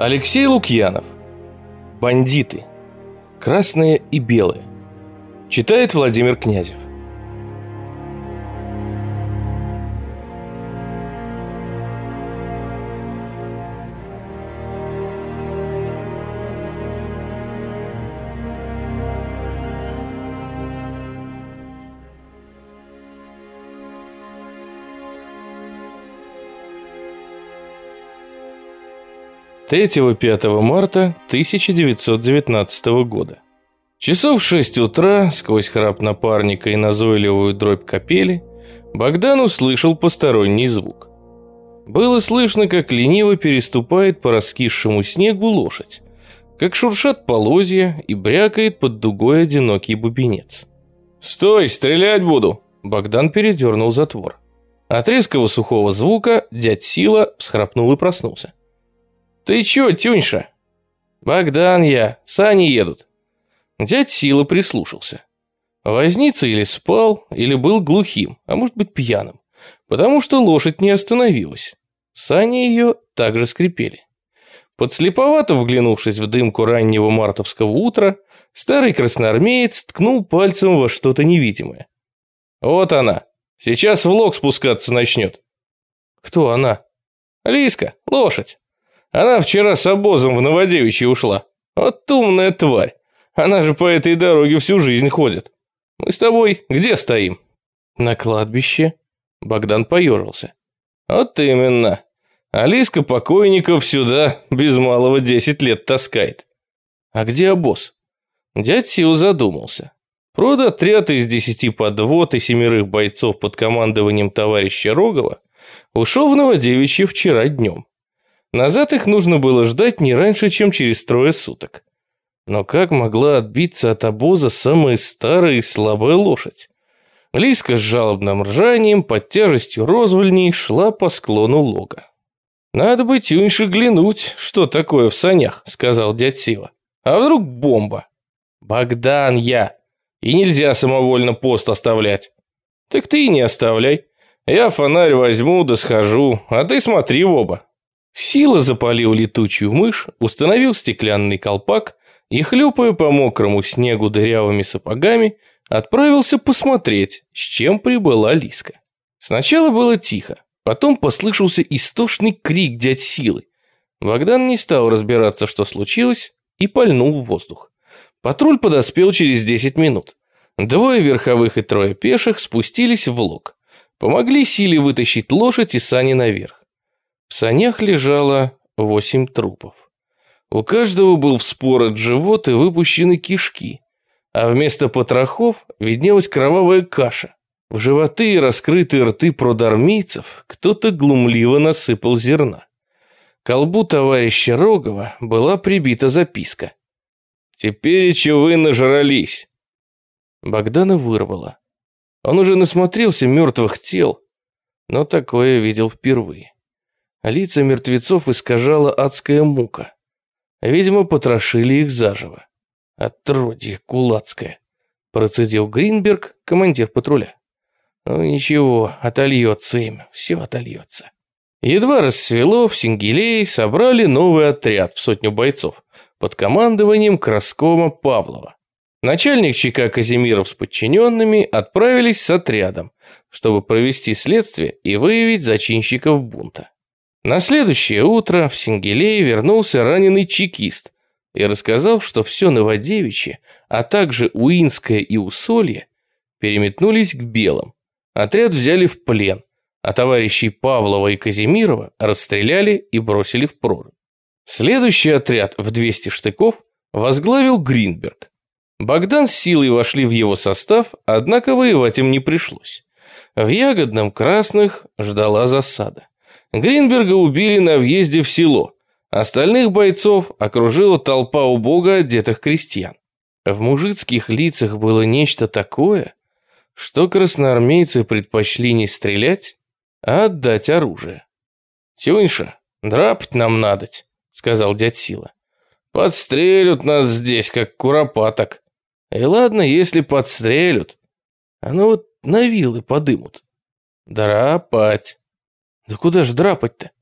Алексей Лукьянов. Бандиты. Красные и белые. Читает Владимир Князев. 3-5 марта 1919 года. Часов в 6 утра, сквозь храп напарника и назойливую дробь капели, Богдан услышал посторонний звук. Было слышно, как лениво переступает по раскисшему снегу лошадь, как шуршат полозья и брякает под дугой одинокий бубенец. «Стой, стрелять буду!» Богдан передернул затвор. От резкого сухого звука дядь Сила всхрапнул и проснулся. «Ты чё, Тюньша?» «Богдан я, сани едут». Дядь Сила прислушался. Возница или спал, или был глухим, а может быть пьяным, потому что лошадь не остановилась. Сани ее также скрипели. Подслеповато вглянувшись в дымку раннего мартовского утра, старый красноармеец ткнул пальцем во что-то невидимое. «Вот она! Сейчас в лог спускаться начнет!» «Кто она?» «Лиска, лошадь!» Она вчера с обозом в Новодевичье ушла. Вот умная тварь. Она же по этой дороге всю жизнь ходит. Мы с тобой где стоим? На кладбище. Богдан поежился. Вот именно. Алиска покойников сюда без малого десять лет таскает. А где обоз? Дядь Сил задумался. Продотряд из десяти подвод и семерых бойцов под командованием товарища Рогова ушел в Новодевичье вчера днем. Назад их нужно было ждать не раньше, чем через трое суток. Но как могла отбиться от обоза самая старая и слабая лошадь? Лиска с жалобным ржанием под тяжестью розвольней шла по склону лога. «Надо бы тюньше глянуть, что такое в санях», — сказал дядь Сила. «А вдруг бомба?» «Богдан я, и нельзя самовольно пост оставлять». «Так ты и не оставляй. Я фонарь возьму да схожу, а ты смотри в оба, Сила запалил летучую мышь, установил стеклянный колпак и, хлюпая по мокрому снегу дырявыми сапогами, отправился посмотреть, с чем прибыла Лиска. Сначала было тихо, потом послышался истошный крик дядь Силы. Богдан не стал разбираться, что случилось, и пальнул в воздух. Патруль подоспел через 10 минут. Двое верховых и трое пеших спустились в лог. Помогли Силе вытащить лошадь и сани наверх. В санях лежало восемь трупов. У каждого был вспорот живот и выпущены кишки, а вместо потрохов виднелась кровавая каша. В животы и раскрытые рты продармийцев кто-то глумливо насыпал зерна. К колбу товарища Рогова была прибита записка. «Теперь вы нажрались». Богдана вырвало. Он уже насмотрелся мертвых тел, но такое видел впервые. Лица мертвецов искажала адская мука. Видимо, потрошили их заживо. Отродье кулацкое, процедил Гринберг, командир патруля. Ну ничего, отольется им, все отольется. Едва рассвело, в Сингелей собрали новый отряд в сотню бойцов под командованием Краскома Павлова. Начальник ЧК Казимиров с подчиненными отправились с отрядом, чтобы провести следствие и выявить зачинщиков бунта. На следующее утро в Сингелее вернулся раненый чекист и рассказал, что все Новодевичье, а также Уинское и Усолье переметнулись к Белым. Отряд взяли в плен, а товарищей Павлова и Казимирова расстреляли и бросили в прорубь. Следующий отряд в 200 штыков возглавил Гринберг. Богдан с силой вошли в его состав, однако воевать им не пришлось. В Ягодном Красных ждала засада. Гринберга убили на въезде в село. Остальных бойцов окружила толпа убого одетых крестьян. В мужицких лицах было нечто такое, что красноармейцы предпочли не стрелять, а отдать оружие. «Тюньша, драпать нам надоть», — сказал дядь Сила. «Подстрелят нас здесь, как куропаток. И ладно, если подстрелят, а ну вот на вилы подымут. Драпать». Да куда же драпать-то?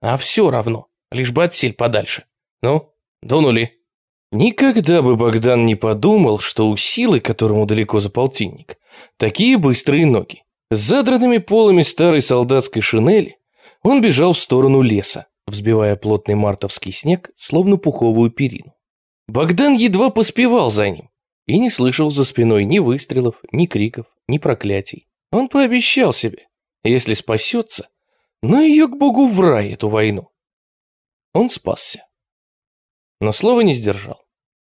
А все равно, лишь бы отсель подальше. Ну, дунули. Никогда бы Богдан не подумал, что у силы, которому далеко за полтинник, такие быстрые ноги. С задранными полами старой солдатской шинели он бежал в сторону леса, взбивая плотный мартовский снег, словно пуховую перину. Богдан едва поспевал за ним и не слышал за спиной ни выстрелов, ни криков, ни проклятий. Он пообещал себе, если спасется, но ее к богу в рай эту войну. Он спасся но слова не сдержал.